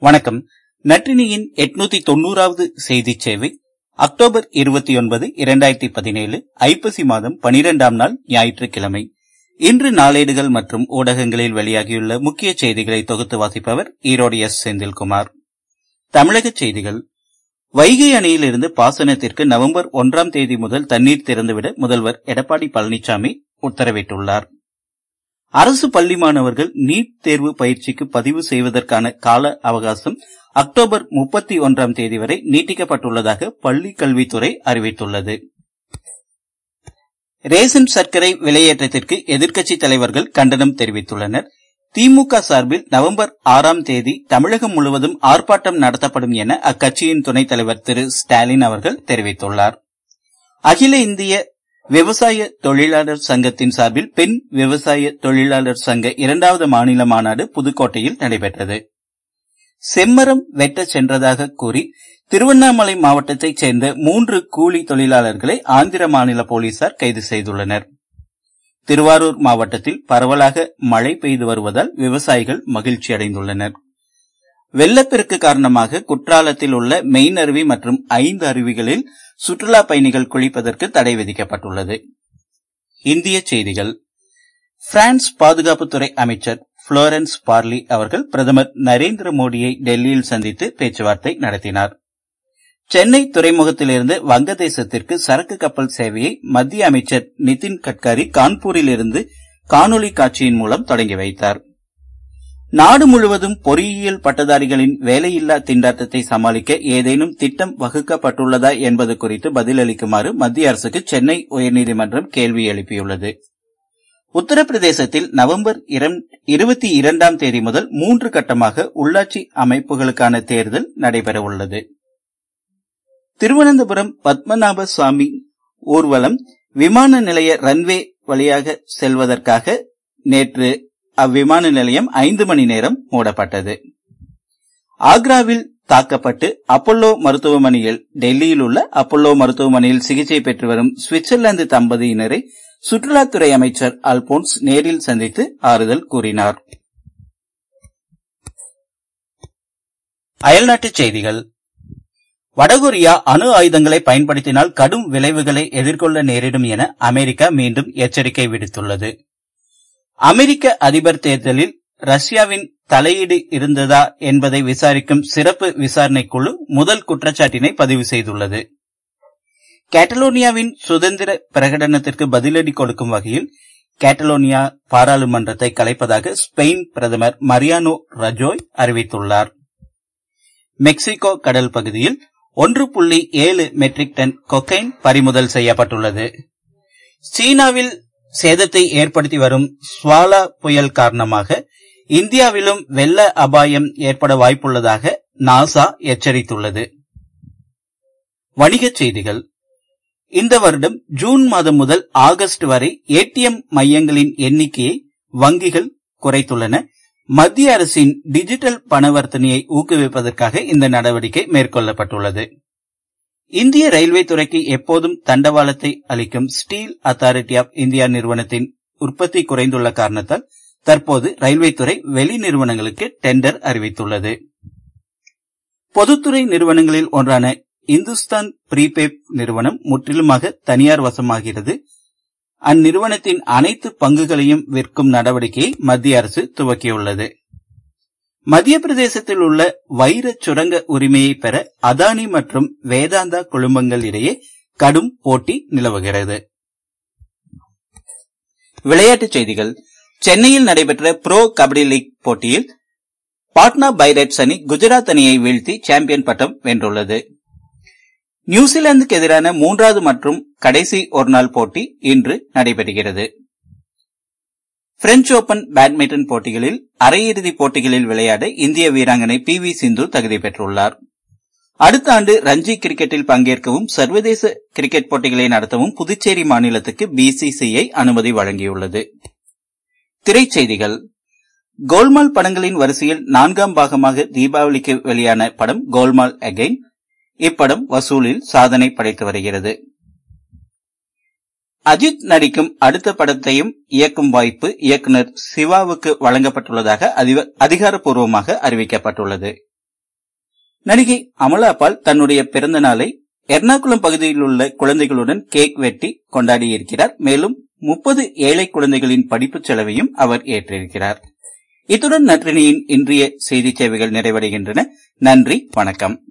வணக்கம். நற்றினியின் எட்நூத்தி தொன்னூறாவது செய்தி சேவை அக்டோபர் இருபத்தி ஒன்பது இரண்டாயிரத்தி பதினேழு ஐப்பசி மாதம் பனிரெண்டாம் நாள் ஞாயிற்றுக்கிழமை. இன்று நாளேடுகள் மற்றும் ஊடகங்களில் வெளியாகியுள்ள முக்கிய செய்திகளை தொகுத்து வாசிப்பவர் ஈரோடு எஸ். செந்தில்குமார். தமிழக செய்திகள். வைகை அணையிலிருந்து பாசனத்திற்கு நவம்பர் ஒன்றாம் தேதி முதல் தண்ணீர் திறந்துவிட முதல்வர் எடப்பாடி பழனிசாமி உத்தரவிட்டுள்ளார். அரசு பள்ளி மாணவர்கள் நீட் தேர்வு பயிற்சிக்கு பதிவு செய்வதற்கான கால அவகாசம் அக்டோபர் முப்பத்தி ஒன்றாம் தேதி வரை நீட்டிக்கப்பட்டுள்ளதாக பள்ளி கல்வித்துறை அறிவித்துள்ளது. ரேசன் சர்க்கரை விலையேற்றத்திற்கு எதிர்க்கட்சித் தலைவர்கள் கண்டனம் தெரிவித்துள்ளனர். திமுக சார்பில் நவம்பர் ஆறாம் தேதி தமிழகம் முழுவதும் ஆர்ப்பாட்டம் நடத்தப்படும் என அக்கட்சியின் துணைத் தலைவர் திரு ஸ்டாலின் அவர்கள் தெரிவித்துள்ளார். அகில இந்திய விவசாய தொழிலாளர் சங்கத்தின் சார்பில் பெண் விவசாய தொழிலாளர் சங்க இரண்டாவது மாநில மாநாடு புதுக்கோட்டையில் நடைபெற்றது. செம்மரம் வெட்ட சென்றதாக கூறி திருவண்ணாமலை மாவட்டத்தைச் சேர்ந்த மூன்று கூலி தொழிலாளர்களை ஆந்திர மாநில போலீசார் கைது செய்துள்ளனர். திருவாரூர் மாவட்டத்தில் பரவலாக மழை பெய்து வருவதால் விவசாயிகள் மகிழ்ச்சி அடைந்துள்ளனர். வெள்ளப்பெருக்கு காரணமாக குற்றாலத்தில் உள்ள மெயின் அருவி மற்றும் ஐந்து அருவிகளில் சுற்றுலா பயணிகள் குளிப்பதற்கு தடை விதிக்கப்பட்டுள்ளது. இந்திய செய்திகள். பிரான்ஸ் பாதுகாப்புத்துறை அமைச்சர் புளோரன்ஸ் பார்லி அவர்கள் பிரதமர் நரேந்திர மோடியை டெல்லியில் சந்தித்து பேச்சுவார்த்தை நடத்தினார். சென்னை துறைமுகத்திலிருந்து வங்கதேசத்திற்கு சரக்கு கப்பல் சேவையை மத்திய அமைச்சர் நிதின் கட்காரி கான்பூரிலிருந்து காணொலி காட்சியின் மூலம் தொடங்கி வைத்தார். நாடு முழுவதும் பொறியியல் பட்டதாரிகளின் வேலையில்லா திண்டாட்டத்தை சமாளிக்க ஏதேனும் திட்டம் வகுக்கப்பட்டுள்ளதா என்பது குறித்து பதிலளிக்குமாறு மத்திய அரசுக்கு சென்னை உயர்நீதிமன்றம் கேள்வி எழுப்பியுள்ளது. உத்தரப்பிரதேசத்தில் நவம்பர் இருபத்தி இரண்டாம் தேதி முதல் மூன்று கட்டமாக உள்ளாட்சி அமைப்புகளுக்கான தேர்தல் நடைபெறவுள்ளது. திருவனந்தபுரம் பத்மநாப சுவாமி ஊர்வலம் விமான நிலைய ரன்வே வழியாக செல்வதற்காக நேற்று அவ்விமான நிலையம் ஐந்து மணி நேரம் மூடப்பட்டது. ஆக்ராவில் தாக்கப்பட்டு அப்பல்லோ மருத்துவமனையில் டெல்லியில் உள்ள அப்பல்லோ மருத்துவமனையில் சிகிச்சை பெற்று வரும் சுவிட்சர்லாந்து தம்பதியினரை சுற்றுலாத்துறை அமைச்சர் அல்போன்ஸ் நேரில் சந்தித்து ஆறுதல் கூறினார். அயல்நாட்டுச் செய்திகள். வடகொரியா அணு ஆயுதங்களை பயன்படுத்தினால் கடும் விளைவுகளை எதிர்கொள்ள நேரிடும் என அமெரிக்கா மீண்டும் எச்சரிக்கை விடுத்துள்ளது. அமெரிக்க அதிபர் தேர்தலில் ரஷ்யாவின் தலையீடு இருந்ததா என்பதை விசாரிக்கும் சிறப்பு விசாரணை குழு முதல் குற்றச்சாட்டினை பதிவு செய்துள்ளது. கேட்டலோனியாவின் சுதந்திர பிரகடனத்திற்கு பதிலடி கொடுக்கும் வகையில் கேட்டலோனியா பாராளுமன்றத்தை கலைப்பதாக ஸ்பெயின் பிரதமர் மரியானோ ரஜோய் அறிவித்துள்ளார். மெக்சிகோ கடல் பகுதியில் ஒன்று புள்ளி ஏழு மெட்ரிக் டன் கொக்கைன் பறிமுதல் செய்யப்பட்டுள்ளது. சீனாவில் சேதத்தை ஏற்படுத்தி வரும் ஸ்வாலா புயல் காரணமாக இந்தியாவிலும் வெள்ள அபாயம் ஏற்பட வாய்ப்புள்ளதாக நாசா எச்சரித்துள்ளது. வணிகச் செய்திகள். இந்த வருடம் ஜூன் மாதம் முதல் ஆகஸ்ட் வரை ஏடிஎம் மையங்களின் எண்ணிக்கையை வங்கிகள் குறைத்துள்ளன. மத்திய அரசின் டிஜிட்டல் பணவர்த்தனையை ஊக்குவிப்பதற்காக இந்த நடவடிக்கை மேற்கொள்ளப்பட்டுள்ளது. இந்திய ரயில்வே துறைக்கு எப்போதும் தண்டவாளத்தை அளிக்கும் ஸ்டீல் அத்தாரிட்டி ஆப் இந்தியா நிறுவனத்தின் உற்பத்தி குறைந்துள்ள காரணத்தால் தற்போது ரயில்வே துறை வெளி நிறுவனங்களுக்கு டெண்டர் அறிவித்துள்ளது. பொதுத்துறை நிறுவனங்களில் ஒன்றான இந்துஸ்தான் பிரீபேப் நிறுவனம் முற்றிலுமாக தனியார் வசமாகிறது. அந்நிறுவனத்தின் அனைத்து பங்குகளையும் விற்கும் நடவடிக்கையை மத்திய அரசு துவக்கியுள்ளது. மத்திய பிரதேசத்தில் உள்ள வைர சுரங்க உரிமையை பெற அதானி மற்றும் வேதாந்தா குழுமங்கள் இடையே கடும் போட்டி நிலவுகிறது. விளையாட்டுச் செய்திகள். சென்னையில் நடைபெற்ற புரோ கபடி லீக் போட்டியில் பாட்னா பைரட்ஸ் அணி குஜராத் அணியை வீழ்த்தி சாம்பியன் பட்டம் வென்றுள்ளது. நியூசிலாந்துக்கு எதிரான மூன்றாவது மற்றும் கடைசி ஒருநாள் போட்டி இன்று நடைபெறுகிறது. பிரெஞ்ச் ஓபன் பேட்மிண்டன் போட்டிகளில் அரையிறுதிப் போட்டிகளில் விளையாட இந்திய வீராங்கனை பி வி சிந்து தகுதி பெற்றுள்ளார். அடுத்த ஆண்டு ரஞ்சி கிரிக்கெட்டில் பங்கேற்கவும் சர்வதேச கிரிக்கெட் போட்டிகளை நடத்தவும் புதுச்சேரி மாநிலத்துக்கு பிசிசிஐ அனுமதி வழங்கியுள்ளது. திரைச்செய்திகள். கோல்மால் படங்களின் வரிசையில் நான்காம் பாகமாக தீபாவளிக்கு வெளியான படம் கோல்மால் அகைன் இப்படம் வசூலில் சாதனை படைத்து வருகிறது. அஜித் நடிக்கும் அடுத்த படத்தையும் இயக்கும் வாய்ப்பு இயக்குநர் சிவாவுக்கு வழங்கப்பட்டுள்ளதாக அதிகாரப்பூர்வமாக அறிவிக்கப்பட்டுள்ளது. நடிகை அமலா பால் தன்னுடைய பிறந்த நாளை எர்ணாகுளம் பகுதியில் உள்ள குழந்தைகளுடன் கேக் வெட்டி கொண்டாடியிருக்கிறார். மேலும் முப்பது ஏழை குழந்தைகளின் படிப்பு செலவையும் அவர் ஏற்றிருக்கிறார். இத்துடன் நற்றினியின் இன்றைய செய்தி சேவைகள் நிறைவடைகின்றன. நன்றி வணக்கம்.